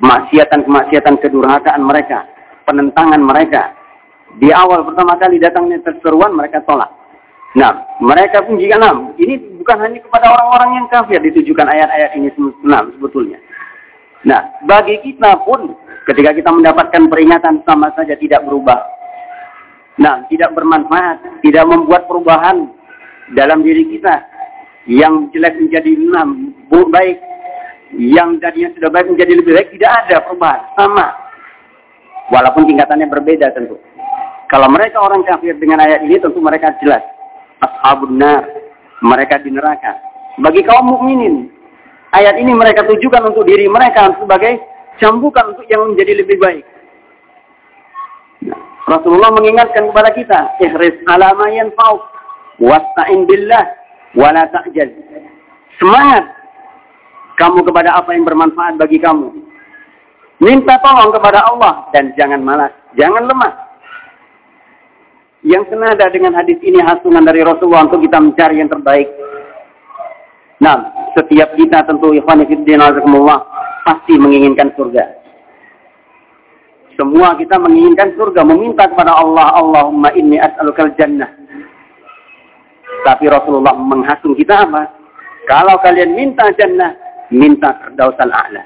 Maksiatan-kemaksiatan kedurhakaan mereka. Penentangan mereka. Di awal pertama kali datangnya terseruan mereka tolak. Nah, mereka pun jika enam. Ini bukan hanya kepada orang-orang yang kafir ditujukan ayat-ayat ini enam sebetulnya. Nah, bagi kita pun Ketika kita mendapatkan peringatan sama saja tidak berubah. Nah, tidak bermanfaat, tidak membuat perubahan dalam diri kita. yang jelek menjadi enam, baik, yang tadinya sudah baik menjadi lebih baik, tidak ada perubahan, sama. Walaupun tingkatannya berbeda tentu. Kalau mereka orang kafir dengan ayat ini tentu mereka jelas. Ashabun nar. Mereka di neraka. Bagi kaum mukminin, ayat ini mereka tujukan untuk diri mereka sebagai cambukan untuk yang menjadi lebih baik. Nah, Rasulullah mengingatkan kepada kita, ihris ala ma yanfa'uk wasta'in billah wala ta'jal. Semangat kamu kepada apa yang bermanfaat bagi kamu. Minta tolong kepada Allah dan jangan malas, jangan lemah. Yang senada dengan hadis ini hasungan dari Rasulullah untuk kita mencari yang terbaik. Nah, setiap kita tentu ikhwan fillah pasti menginginkan surga. Semua kita menginginkan surga, meminta kepada Allah, Allahumma inni as'alukal jannah. Tapi Rasulullah menghasung kita apa? Kalau kalian minta jannah, minta terdausal a'la.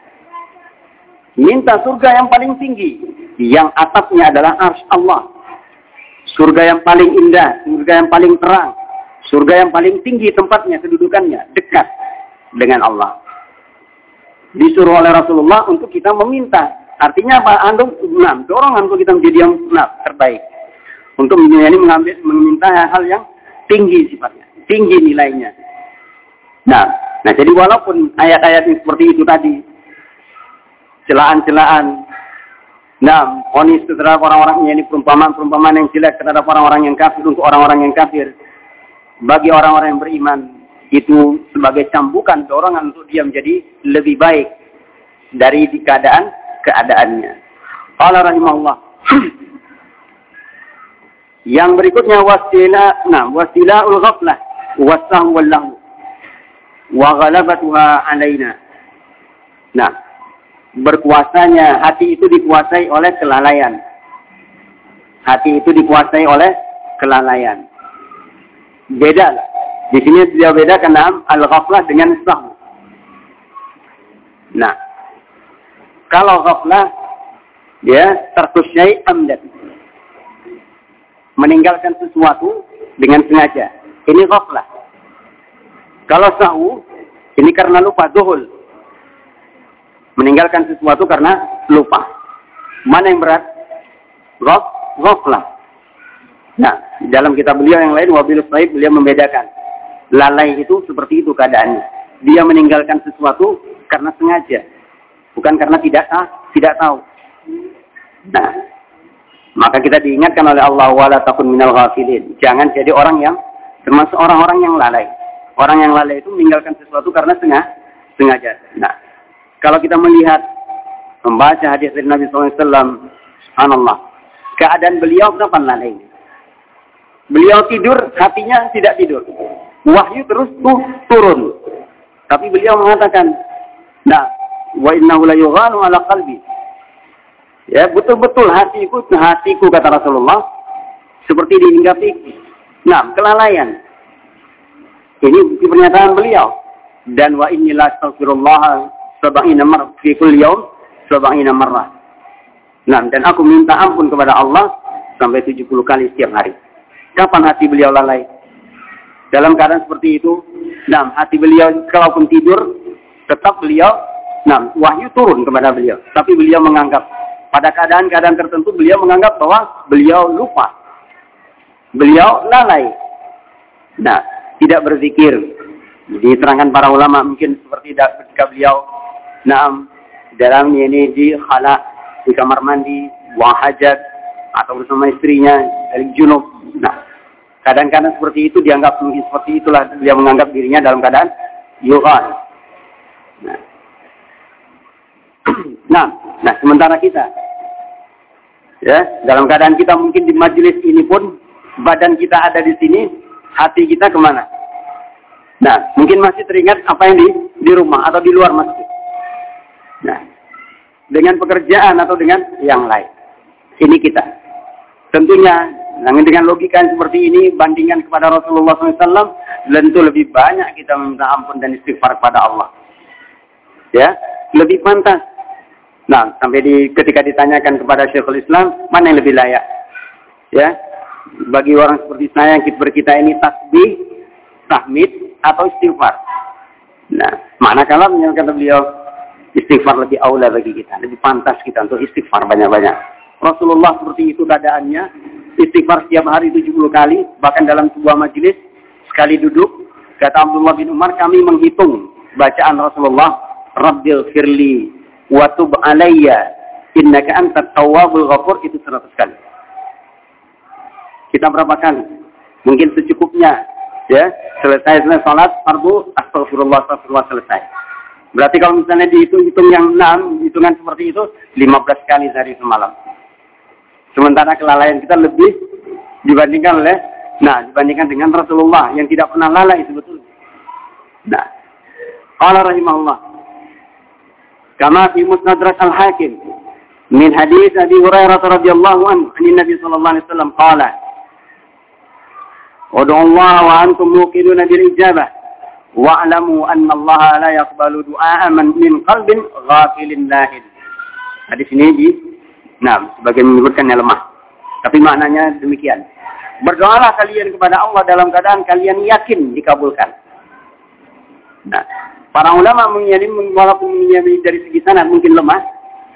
Minta surga yang paling tinggi, yang atapnya adalah ars Allah. Surga yang paling indah, surga yang paling terang, surga yang paling tinggi tempatnya, kedudukannya, dekat dengan Allah. Disuruh oleh Rasulullah untuk kita meminta. Artinya apa? Antum, nah, dorongan untuk kita menjadi yang nah, terbaik. Untuk ini mengambil, meminta hal yang tinggi sifatnya, tinggi nilainya. Nah, nah jadi walaupun ayat-ayat yang seperti itu tadi, celaan-celaan, nah, onis terhadap orang-orang ini perumpamaan-perumpamaan yang jelek terhadap orang-orang yang kafir untuk orang-orang yang kafir. Bagi orang-orang yang beriman, itu sebagai cambukan dorongan untuk dia menjadi lebih baik dari keadaan keadaannya. Allah rahimahullah. *clears throat* Yang berikutnya wasila, nah wasilaul ghaflah wasahwal lahu wa ghalabatuha alaina. Nah, berkuasanya hati itu dikuasai oleh kelalaian. Hati itu dikuasai oleh kelalaian. Beda lah. Di sini dia beda karena al-ghaflah dengan sahw. Nah, kalau ghaflah dia terkusyai amdan. Meninggalkan sesuatu dengan sengaja. Ini ghaflah. Kalau sahu, ini karena lupa zuhul. Meninggalkan sesuatu karena lupa. Mana yang berat? Ghaf, ghaflah. Nah, dalam kitab beliau yang lain, Wabil Saib, beliau membedakan. Lalai itu seperti itu keadaannya. Dia meninggalkan sesuatu karena sengaja. Bukan karena tidak tahu, tidak tahu. Nah, maka kita diingatkan oleh Allah wala takun minal ghafilin. Jangan jadi orang yang termasuk orang-orang yang lalai. Orang yang lalai itu meninggalkan sesuatu karena sengaja. sengaja. Nah, kalau kita melihat membaca hadis dari Nabi SAW, subhanallah, keadaan beliau kapan lalai? Beliau tidur, hatinya tidak tidur. Wahyu terus tuh turun. Tapi beliau mengatakan, nah, wa innahu la ala qalbi. Ya, betul-betul hatiku, hatiku kata Rasulullah, seperti dihinggapi, nah, kelalaian. Ini pernyataan beliau. Dan wa inni la astaghfirullah sab'ina marrah fi kulli yawm sab'ina marrah. Nah, dan aku minta ampun kepada Allah sampai 70 kali setiap hari. Kapan hati beliau lalai? Dalam keadaan seperti itu, nah, hati beliau kalaupun tidur, tetap beliau, nah, wahyu turun kepada beliau. Tapi beliau menganggap, pada keadaan-keadaan tertentu beliau menganggap bahwa beliau lupa. Beliau lalai. Nah, tidak berzikir. Diterangkan para ulama mungkin seperti ketika beliau nah, dalam ini di khala di kamar mandi, buang hajat atau bersama istrinya dari junub. Nah, kadang-kadang seperti itu dianggap mungkin seperti itulah dia menganggap dirinya dalam keadaan yughal. Nah. *clears throat* nah, nah sementara kita ya dalam keadaan kita mungkin di majelis ini pun badan kita ada di sini hati kita ke mana? Nah, mungkin masih teringat apa yang di, di rumah atau di luar masjid. Nah, dengan pekerjaan atau dengan yang lain. Ini kita. Tentunya, dengan logika yang seperti ini, bandingkan kepada Rasulullah SAW, tentu lebih banyak kita meminta ampun dan istighfar kepada Allah. Ya, lebih pantas. Nah, sampai di, ketika ditanyakan kepada Syekhul Islam, mana yang lebih layak? Ya, bagi orang seperti saya yang kita, kita ini tasbih, tahmid, atau istighfar. Nah, mana kalamnya kata beliau, istighfar lebih aula bagi kita, lebih pantas kita untuk istighfar banyak-banyak. Rasulullah seperti itu keadaannya, istighfar setiap hari 70 kali, bahkan dalam sebuah majelis, sekali duduk, kata Abdullah bin Umar, kami menghitung bacaan Rasulullah, Rabbil firli, watub alayya, innaka anta tawwabul ghafur, itu 100 kali. Kita berapa kali? Mungkin secukupnya, ya, selesai selesai salat, fardu, astagfirullah, astagfirullah, selesai. Berarti kalau misalnya dihitung-hitung yang enam, hitungan seperti itu, 15 kali sehari semalam. Sementara kelalaian kita lebih dibandingkan oleh, nah dibandingkan dengan Rasulullah yang tidak pernah lalai sebetulnya. Nah, Allah rahimahullah. Kama fi musnad al-hakim min hadis Abi Hurairah radhiyallahu anhu, an Nabi sallallahu alaihi wasallam qala Wa antum muqinuna bil ijabah wa'lamu anna Allah la yaqbalu du'a man min qalbin ghafilin lahin. Hadis ini di Nah, sebagai menyebutkannya lemah. Tapi maknanya demikian. Berdoalah kalian kepada Allah dalam keadaan kalian yakin dikabulkan. Nah, para ulama menyamin walaupun menyamin dari segi sanad mungkin lemah,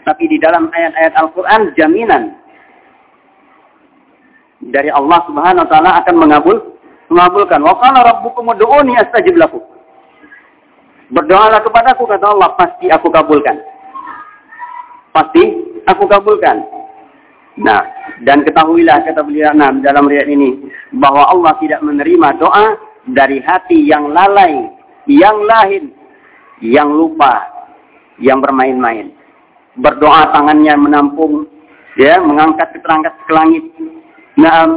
tapi di dalam ayat-ayat Al-Quran jaminan dari Allah Subhanahu Wa Taala akan mengabul, mengabulkan. Wa qala rabbukum ud'uni astajib lakum. Berdoalah kepadaku kata Allah pasti aku kabulkan. Pasti aku kabulkan. Nah, dan ketahuilah kata beliau nah, dalam riwayat ini bahwa Allah tidak menerima doa dari hati yang lalai, yang lahin, yang lupa, yang bermain-main. Berdoa tangannya menampung, ya, mengangkat keterangkat ke langit. Nah,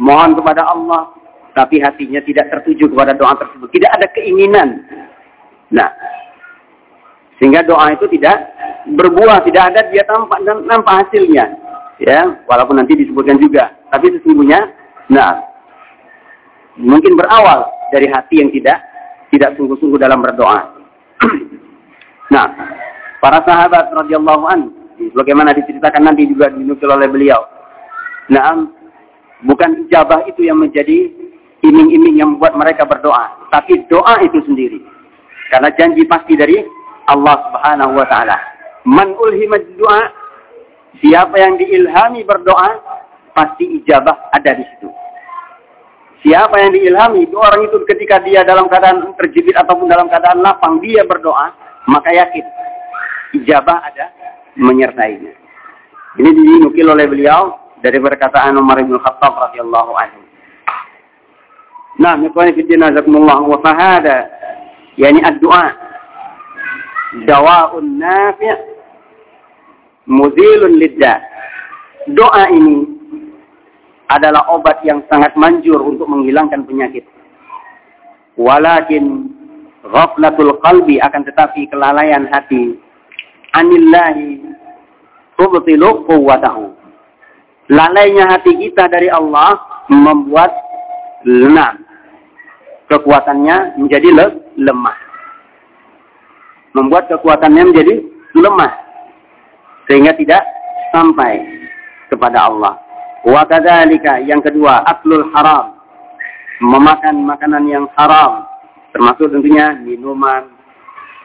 mohon kepada Allah, tapi hatinya tidak tertuju kepada doa tersebut. Tidak ada keinginan. Nah, sehingga doa itu tidak berbuah, tidak ada dia tampak dan nampak hasilnya. Ya, walaupun nanti disebutkan juga. Tapi sesungguhnya, nah, mungkin berawal dari hati yang tidak tidak sungguh-sungguh dalam berdoa. *clears throat* nah, para sahabat radhiyallahu an, bagaimana diceritakan nanti juga dinukil oleh beliau. Nah, bukan ijabah itu yang menjadi iming-iming yang membuat mereka berdoa, tapi doa itu sendiri. Karena janji pasti dari Allah Subhanahu wa taala. Man ulhimad doa, siapa yang diilhami berdoa, pasti ijabah ada di situ. Siapa yang diilhami, itu orang itu ketika dia dalam keadaan terjepit ataupun dalam keadaan lapang, dia berdoa, maka yakin ijabah ada menyertainya. Ini dinukil oleh beliau dari perkataan Umar bin Khattab radhiyallahu anhu. Nah, ikhwani fi din azakumullah wa fahada yani ad-du'a dawa'un nafi' muzilun lidda. Doa ini adalah obat yang sangat manjur untuk menghilangkan penyakit. Walakin ghaflatul qalbi akan tetapi kelalaian hati anillahi tubtilu quwwatahu. Lalainya hati kita dari Allah membuat lemah. Kekuatannya menjadi le lemah. Membuat kekuatannya menjadi lemah sehingga tidak sampai kepada Allah. Wa kadzalika yang kedua aklul haram. Memakan makanan yang haram termasuk tentunya minuman,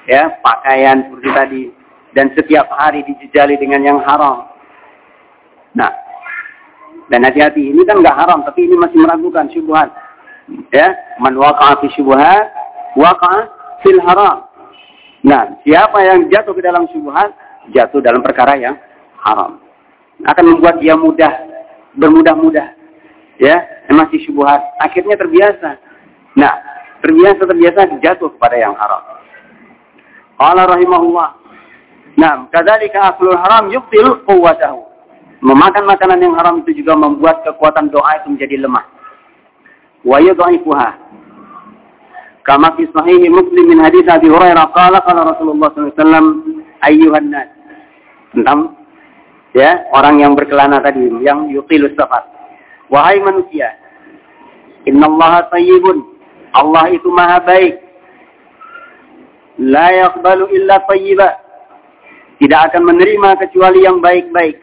ya, pakaian seperti tadi dan setiap hari dijejali dengan yang haram. Nah, dan hati-hati ini kan nggak haram tapi ini masih meragukan syubhat. Ya, man waqa'a fi syubhat waqa'a fil haram. Nah, siapa yang jatuh ke dalam syubhat jatuh dalam perkara yang haram. Akan membuat dia mudah, bermudah-mudah. Ya, masih syubhat. Akhirnya terbiasa. Nah, terbiasa terbiasa jatuh kepada yang haram. Allah rahimahullah. Nah, kadzalika aklul haram yubtil quwwatahu. Memakan makanan yang haram itu juga membuat kekuatan doa itu menjadi lemah. Wa yudha'ifuha. Kama fi sahih Muslim min hadis Abi Hurairah qala qala Rasulullah wasallam ayyuhan nas tentang ya orang yang berkelana tadi yang yuqilus safar. Wahai manusia, innallaha tayyibun. Allah itu maha baik. La yaqbalu illa tayyiba. Tidak akan menerima kecuali yang baik-baik.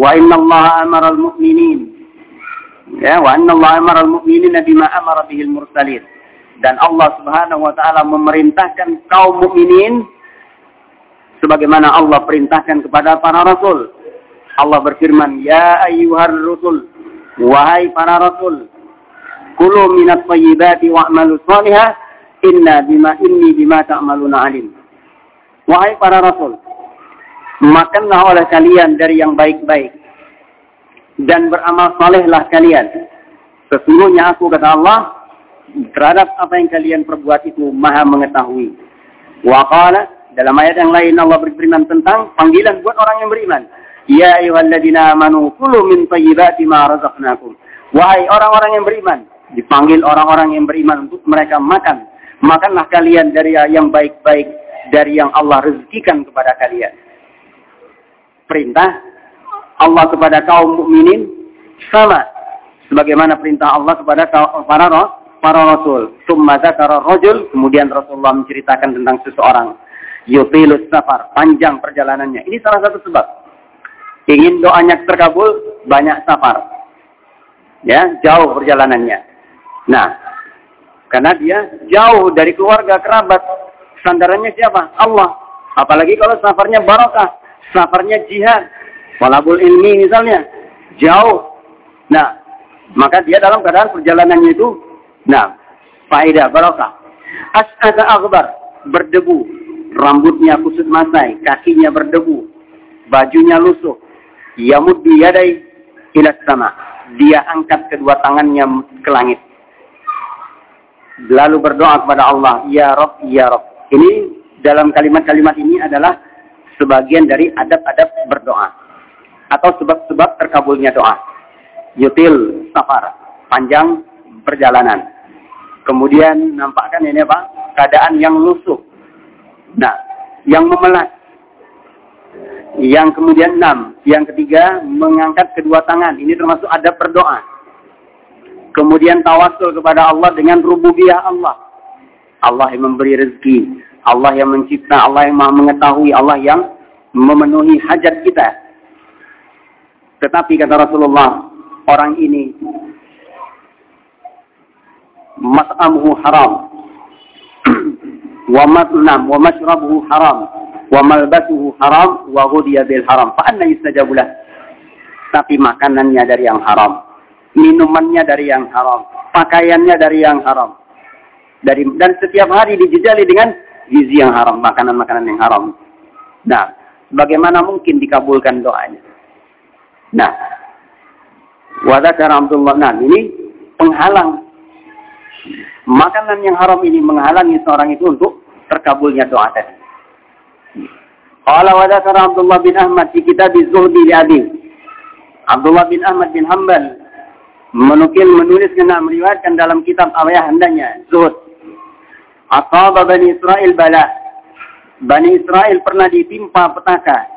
Wa innallaha amara al-mu'minin. Ya, wa innallaha amara al-mu'minin bima amara bihil mursalin. Dan Allah Subhanahu wa taala memerintahkan kaum mukminin sebagaimana Allah perintahkan kepada para rasul. Allah berfirman, "Ya ayyuhar rusul, wahai para rasul, kulu minat thayyibati wa'malu salihah, inna bima inni bima ta'maluna alim." Wahai para rasul, makanlah oleh kalian dari yang baik-baik dan beramal salehlah kalian. Sesungguhnya aku kata Allah terhadap apa yang kalian perbuat itu maha mengetahui. Wa qala dalam ayat yang lain Allah berfirman tentang panggilan buat orang yang beriman. Ya ayyuhalladzina amanu kulu min thayyibati ma razaqnakum. Wahai orang-orang yang beriman, dipanggil orang-orang yang beriman untuk mereka makan. Makanlah kalian dari yang baik-baik dari yang Allah rezekikan kepada kalian. Perintah Allah kepada kaum mukminin sama sebagaimana perintah Allah kepada para para rasul. Summa dzakara rajul, kemudian Rasulullah menceritakan tentang seseorang yutilus safar, panjang perjalanannya. Ini salah satu sebab. Ingin doanya terkabul, banyak safar. Ya, jauh perjalanannya. Nah, karena dia jauh dari keluarga kerabat. Sandarannya siapa? Allah. Apalagi kalau safarnya barokah, safarnya jihad, walabul ilmi misalnya, jauh. Nah, maka dia dalam keadaan perjalanannya itu, nah, faedah barokah. As'ada akbar, berdebu, rambutnya kusut masai, kakinya berdebu, bajunya lusuh. Yamud yadai ila sama. Dia angkat kedua tangannya ke langit. Lalu berdoa kepada Allah, Ya Rob, Ya Rob. Ini dalam kalimat-kalimat ini adalah sebagian dari adab-adab berdoa. Atau sebab-sebab terkabulnya doa yutil safar, panjang perjalanan. Kemudian nampakkan ini apa? Keadaan yang lusuh. Nah, yang memelas. Yang kemudian enam. Yang ketiga, mengangkat kedua tangan. Ini termasuk adab berdoa. Kemudian tawasul kepada Allah dengan rububiyah Allah. Allah yang memberi rezeki. Allah yang mencipta. Allah yang maha mengetahui. Allah yang memenuhi hajat kita. Tetapi kata Rasulullah, orang ini mas'amuhu haram *clears throat* wa matnam wa mashrabuhu haram wa malbasuhu haram wa ghudiya bil haram fa anna yustajabu tapi makanannya dari yang haram minumannya dari yang haram pakaiannya dari yang haram dari dan setiap hari dijejali dengan gizi yang haram makanan-makanan yang haram nah bagaimana mungkin dikabulkan doanya nah Wadakar Abdullah. Nah, ini penghalang. Makanan yang haram ini menghalangi seorang itu untuk terkabulnya doa tadi. Qala wadakar Abdullah bin Ahmad di kitab Zuhdi li Abi. Abdullah bin Ahmad bin Hanbal menukil menulis kena meriwayatkan dalam kitab ayah hendaknya Zuhud. Asaba Bani Israel bala. Bani Israel pernah ditimpa petaka.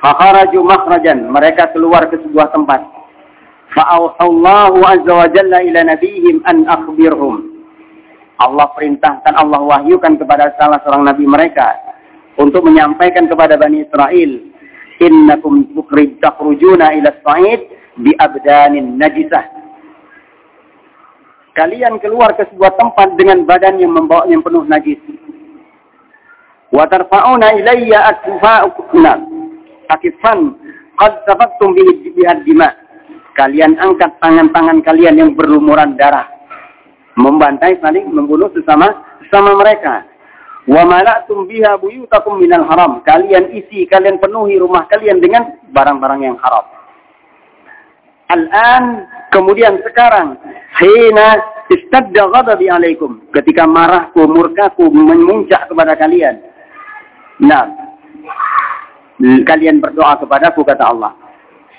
Fakharaju makhrajan. Mereka keluar ke sebuah tempat. Fa'auhallahu azza wa jalla ila nabihim an akhbirhum. Allah perintahkan, Allah wahyukan kepada salah seorang nabi mereka untuk menyampaikan kepada Bani Israel, innakum tukhrij takhrujuna ila sa'id bi abdanin najisah. Kalian keluar ke sebuah tempat dengan badan yang membawa yang penuh najis. Wa tarfa'una ilayya akfa'una akifan qad safattum bihi bihad dima' kalian angkat tangan-tangan kalian yang berlumuran darah. Membantai saling membunuh sesama sesama mereka. Wa mala'tum biha buyutakum minal haram. Kalian isi, kalian penuhi rumah kalian dengan barang-barang yang haram. Al-an, kemudian sekarang, hina istadda ghadabi alaikum. Ketika marahku, murkaku memuncak kepada kalian. Nah, kalian berdoa kepadaku, kata Allah.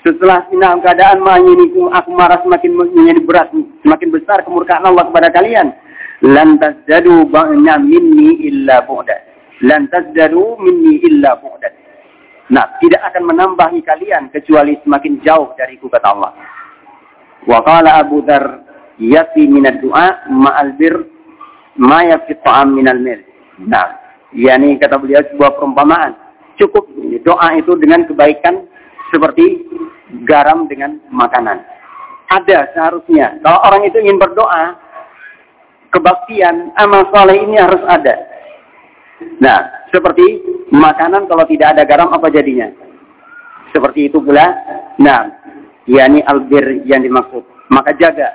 Setelah dalam keadaan menginiku aku marah semakin menjadi berat, semakin besar kemurkaan Allah kepada kalian. Lantas jadu ba'na minni illa bu'dat. Lantas jadu minni illa bu'dat. Nah, tidak akan menambahi kalian kecuali semakin jauh dariku kata Allah. Wa qala Abu Dzar yafi minad du'a ma'al bir ma yafi ta'am minal mil. Nah, yakni kata beliau sebuah perumpamaan. Cukup doa itu dengan kebaikan seperti garam dengan makanan. Ada seharusnya. Kalau orang itu ingin berdoa, kebaktian, amal soleh ini harus ada. Nah, seperti makanan kalau tidak ada garam apa jadinya? Seperti itu pula. Nah, yakni albir yang dimaksud. Maka jaga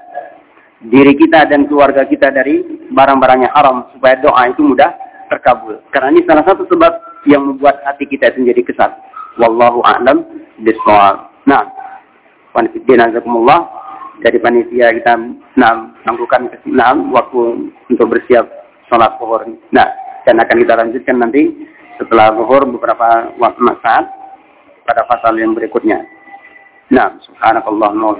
diri kita dan keluarga kita dari barang-barang yang haram supaya doa itu mudah terkabul. Karena ini salah satu sebab yang membuat hati kita itu menjadi kesat. Wallahu a'lam bishawab. Nah, panitia dari panitia kita nah, melakukan nah, waktu untuk bersiap sholat zuhur. Nah, dan akan kita lanjutkan nanti setelah zuhur beberapa waktu saat pada pasal yang berikutnya. Nah, subhanakallahumma wa